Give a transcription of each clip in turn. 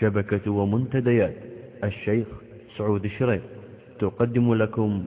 شبكة ومنتديات. الشيخ سعود الشريف تقدم لكم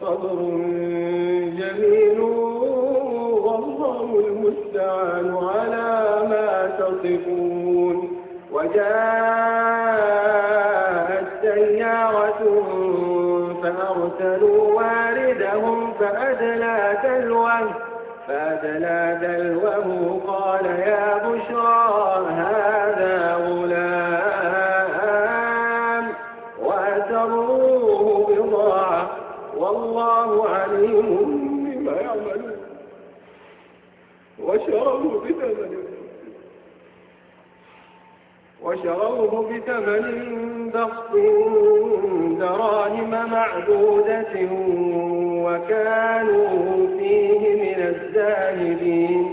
فصبر جميل والله المستعان على ما تصفون. وجاءت سيارة فأرسلوا واردهم فأدلى دلوه فأدلى دلوه وشروه بثمن بخس دراهم معدودة وكانوا فيه من الزاهدين.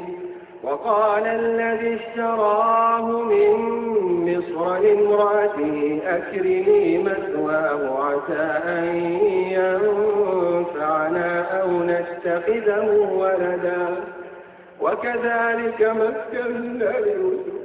وقال الذي اشتراه من مصر لامرأته أكرمي مثواه عسى أن ينفعنا أو نتخذه ولدا. وكذلك مكنا ليوسف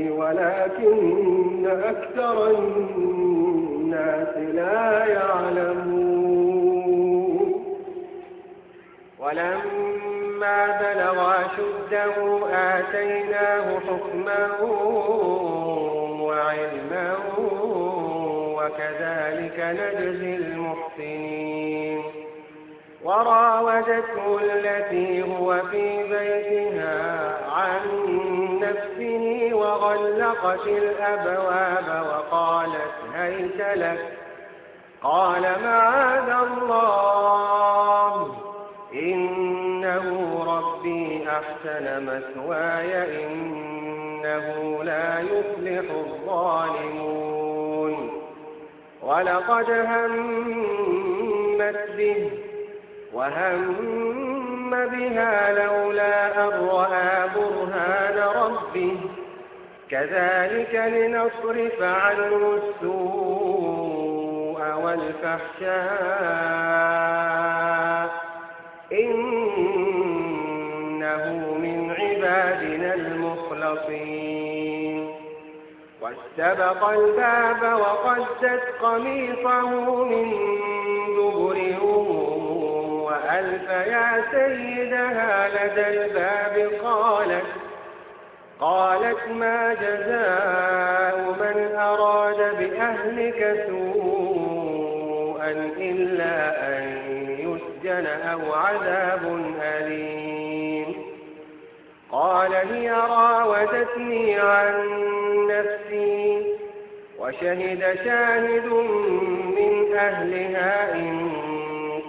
ولكن أكثر الناس لا يعلمون. ولما بلغ أشده آتيناه حكما وعلما وكذلك نجزي المحسنين. وراودته التي هو في بيتها عن نفسه وغلقت الأبواب وقالت هيت لك. قال معاذ الله. إنه ربي أحسن مثواي. إنه لا يفلح الظالمون. ولقد همت به وهم بها لولا أن رأى برهان ربه. كذلك لنصرف عنه السوء والفحشاء. إنه من عبادنا المخلصين. واستبق الباب وقدت قميصه من وألف يا سيدها لدى الباب قالت قالت ما جزاء من أراد بأهلك سوءا إلا أن يسجن أو عذاب أليم. قال هي راودتني عن نفسي وشهد شاهد من أهلها إن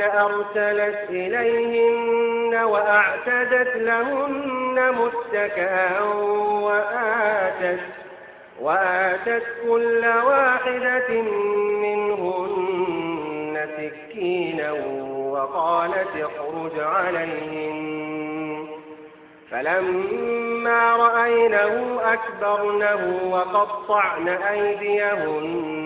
أرسلت إليهن وأعتدت لهن متكئا وآتت وآتت كل واحدة منهن سكينا وقالت اخرج عليهن. فلما رأينه أكبرنه وقطعن أيديهن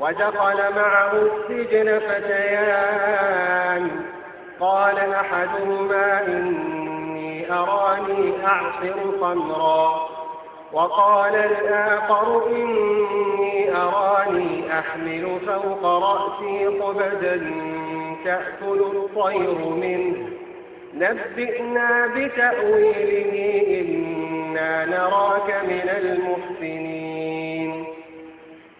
ودخل معه السجن فتيان. قال أحدهما إني أراني أعصر خمرا. وقال الآخر إني أراني أحمل فوق رأسي خبزا تأكل الطير منه. نبئنا بتأويله إنا نراك من المحسنين.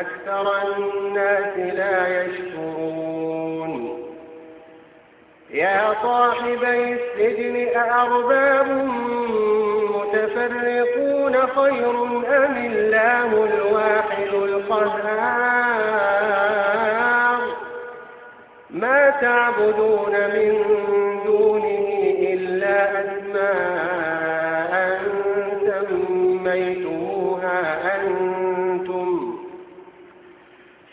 أكثر الناس لا يشكرون. يا صاحبي السجن أأرباب متفرقون خير أم الله الواحد القهار؟ ما تعبدون من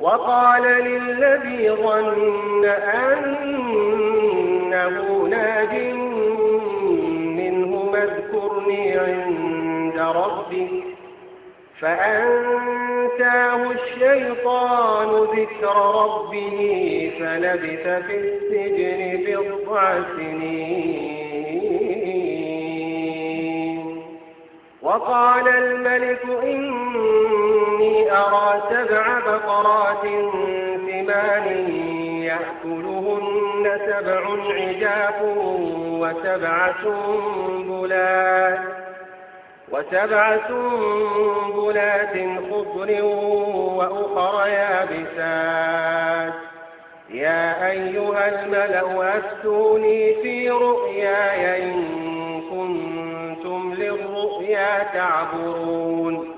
وقال للذي ظن أنه ناج منه اذكرني عند ربك فأنتاه الشيطان ذكر ربه فلبث في السجن بضع سنين. وقال الملك إني أرى سبع بقرات ثمان يأكلهن سبع عجاف وسبع سنبلات وسبع سنبلات خضر وأخر يابسات. يا أيها الملأ أفتوني في رؤياي إن كنتم للرؤيا تعبرون.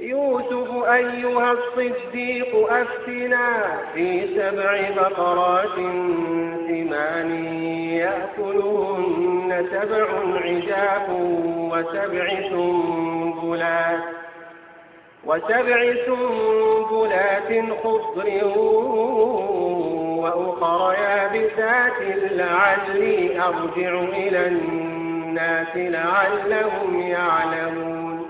يوسف أيها الصديق أفتنا في سبع بقرات ثمان يأكلهن سبع عجاف وسبع سنبلات وسبع سنبلات خضر وأخر يابسات لعلي أرجع إلى الناس لعلهم يعلمون.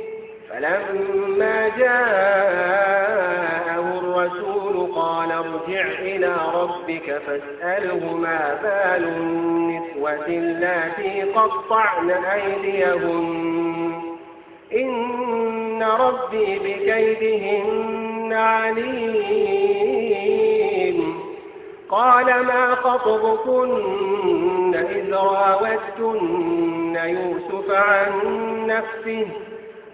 فلما جاءه الرسول قال ارجع إلى ربك فاسأله ما بال النسوة اللاتي قطعن أيديهن. إن ربي بكيدهن عليم. قال ما خطبكن إذ راوتن يوسف عن نفسه؟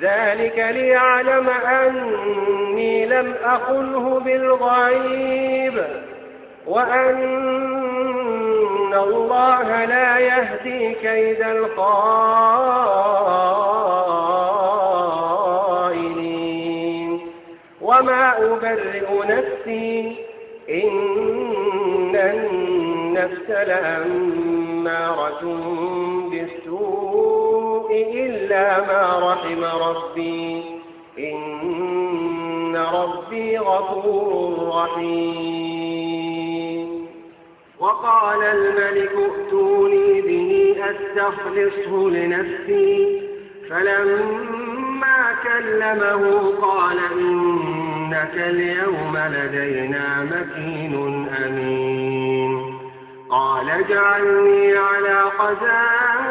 ذلك ليعلم أني لم أخنه بالغيب وأن الله لا يهدي كيد الخائنين. وما أبرئ نفسي إن النفس لأمارة إلا ما رحم ربي. إن ربي غفور رحيم. وقال الملك ائتوني به أستخلصه لنفسي. فلما كلمه قال إنك اليوم لدينا مكين أمين. قال اجعلني على خزائن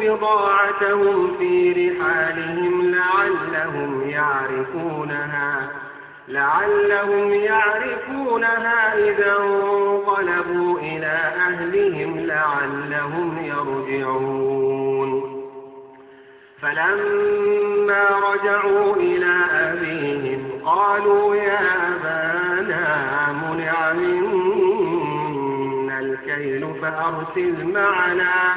بضاعتهم في رحالهم لعلهم يعرفونها لعلهم يعرفونها إذا انقلبوا إلى أهلهم لعلهم يرجعون. فلما رجعوا إلى أبيهم قالوا يا أبانا منع منا الكيل فأرسل معنا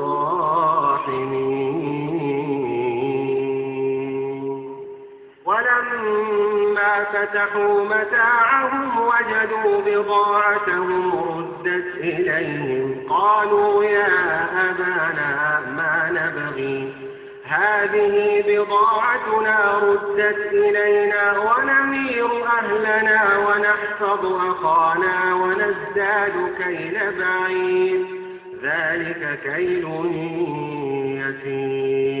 ولما فتحوا متاعهم وجدوا بضاعتهم ردت إليهم. قالوا يا أبانا ما نبغي. هذه بضاعتنا ردت إلينا ونمير أهلنا ونحفظ أخانا ونزداد كيل بعيد ذلك كيل يسير.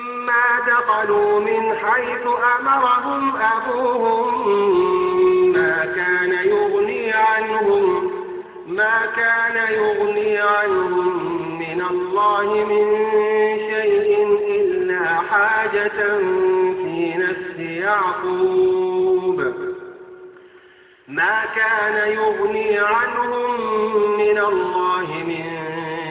دخلوا من حيث أمرهم أبوهم ما كان يغني عنهم ما كان يغني عنهم من الله من شيء إلا حاجة في نفس يعقوب. ما كان يغني عنهم من الله من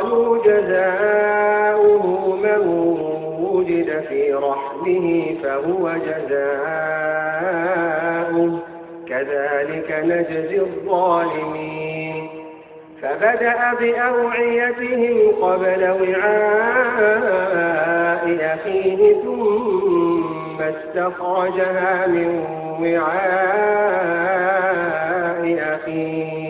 قالوا جزاؤه من وجد في رحمه فهو جزاؤه. كذلك نجزي الظالمين. فبدأ بأوعيتهم قبل وعاء أخيه ثم استخرجها من وعاء أخيه.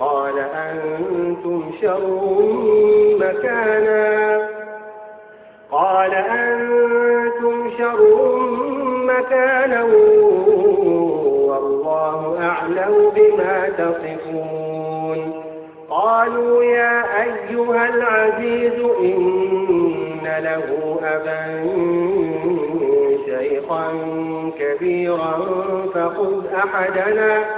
قال أنتم شر مكانا. قال أنتم شر مكانا والله أعلم بما تصفون. قالوا يا أيها العزيز إن له أبا شيخا كبيرا فخذ أحدنا.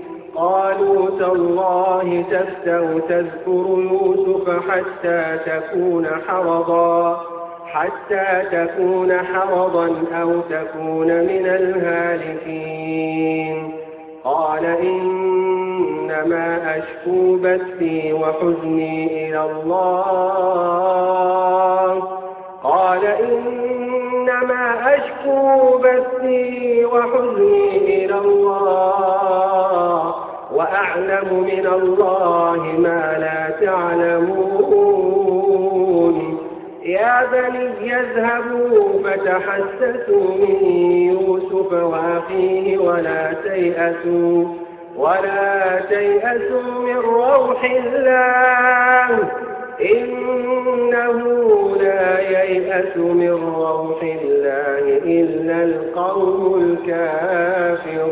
قالوا تالله تفتو تذكر يوسف حتى تكون حرضا حتى تكون حرضا أو تكون من الهالكين. قال إنما أشكو بثي وحزني إلى الله. قال إنما أشكو بثي وحزني إلى الله. وأعلم من الله ما لا تعلمون. يا بني يذهبوا فتحسسوا من يوسف وأخيه ولا تيأسوا ولا تيأسوا من روح الله. إنه لا ييأس من روح الله إلا القوم الكافرون.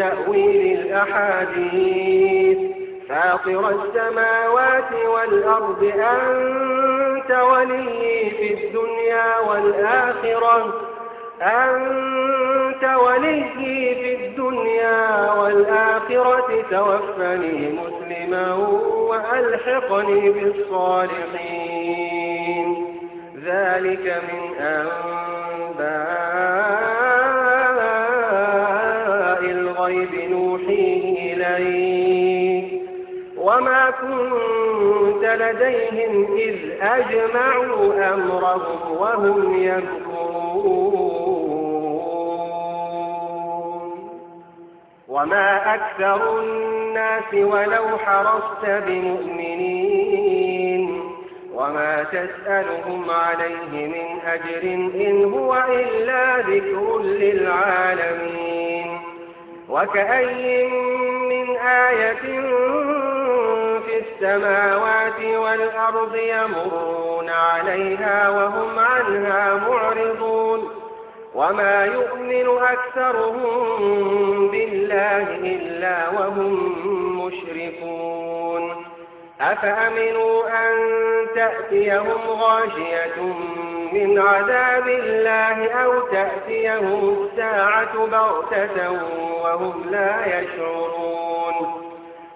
تأويل الأحاديث. فاطر السماوات والأرض أنت ولي في الدنيا والآخرة. أنت ولي في الدنيا والآخرة. توفني مسلما وألحقني بالصالحين. ذلك من أنباء لديهم إذ أجمعوا أمرهم وهم يذكرون وما أكثر الناس ولو حرصت بمؤمنين. وما تسألهم عليه من أجر إن هو إلا ذكر للعالمين. وكأي من آية السماوات والأرض يمرون عليها وهم عنها معرضون وما يؤمن أكثرهم بالله إلا وهم مشركون أفأمنوا أن تأتيهم غاشية من عذاب الله أو تأتيهم الساعة بغتة وهم لا يشعرون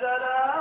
السلام